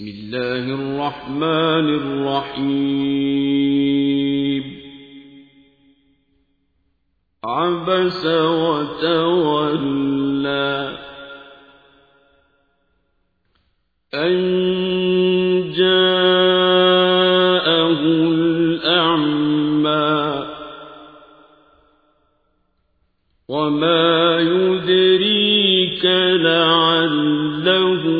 بسم الله الرحمن الرحيم. عبس وتولى أن جاءه الأعمى وما يدريك لعله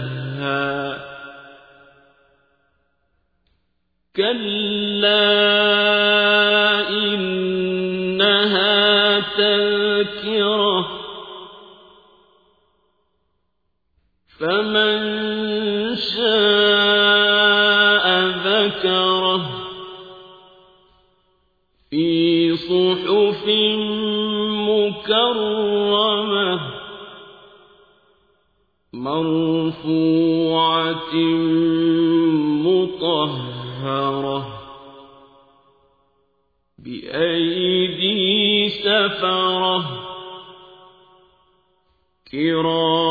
كلا إنها تذكرة فمن شاء ذكره في صحف مكرمة مرفوعة مطهرة بأيدي سفرة كرام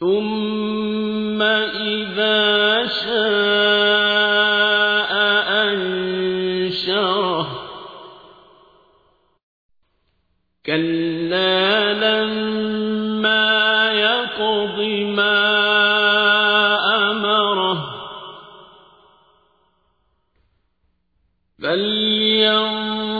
ثم إذا شاء أنشره كلا لما يقض ما أمره فلينظر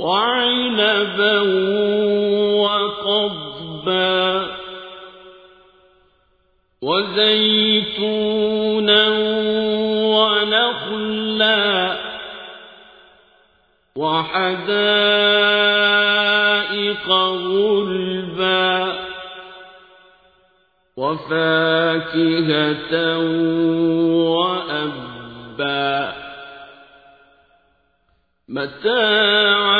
وعنبا وقضبا وزيتونا ونخلا وحدائق غلبا وفاكهة وأبا متاعا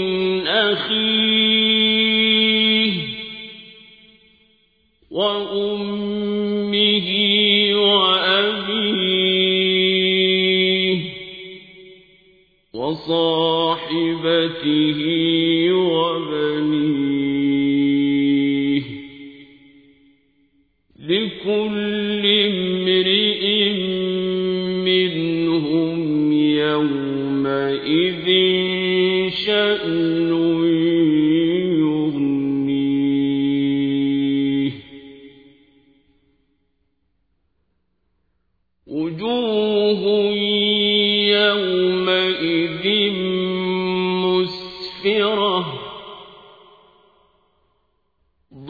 وصاحبته وبنيه لكل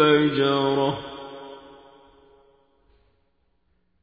الفجرة